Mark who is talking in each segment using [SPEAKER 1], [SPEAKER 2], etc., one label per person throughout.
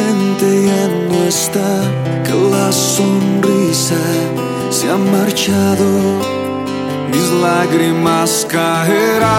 [SPEAKER 1] repente ya no está, que la sonrisa se ha marchado, mis lágrimas caerán.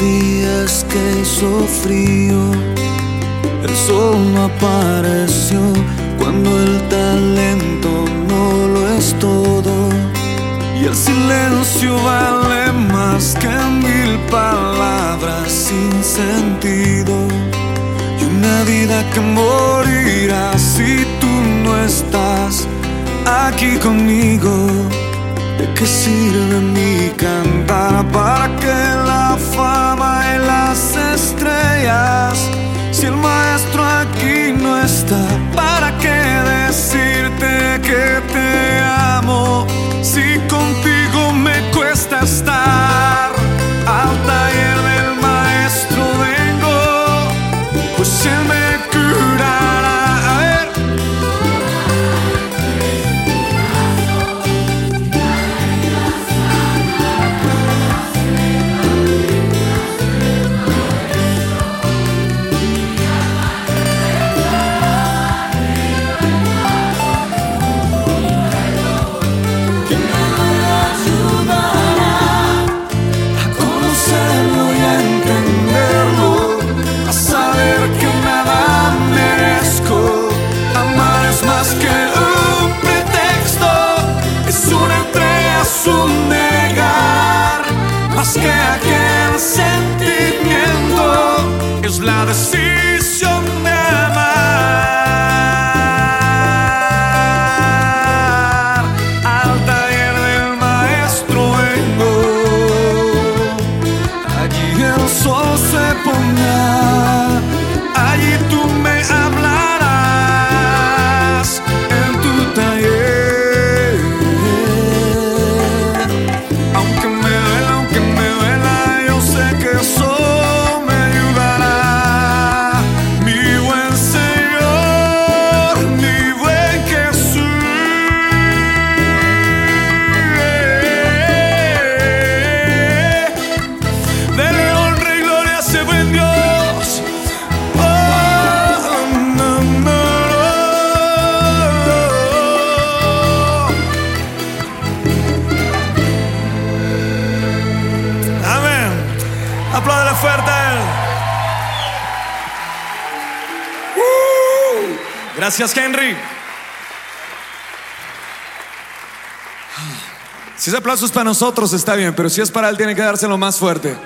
[SPEAKER 1] días que hizo frío, el sol no apareció cuando el talento no lo es todo. Y el silencio vale más que mil palabras sin sentido. Y una vida que morirá si tú no estás aquí conmigo. ¿De qué sirve mi cantar? the sea. ese buen Dios. Amén. Apláudale fuerte a él. Uh. Gracias, Henry. Si ese aplauso es para nosotros, está bien, pero si es para él, tiene que dárselo más fuerte.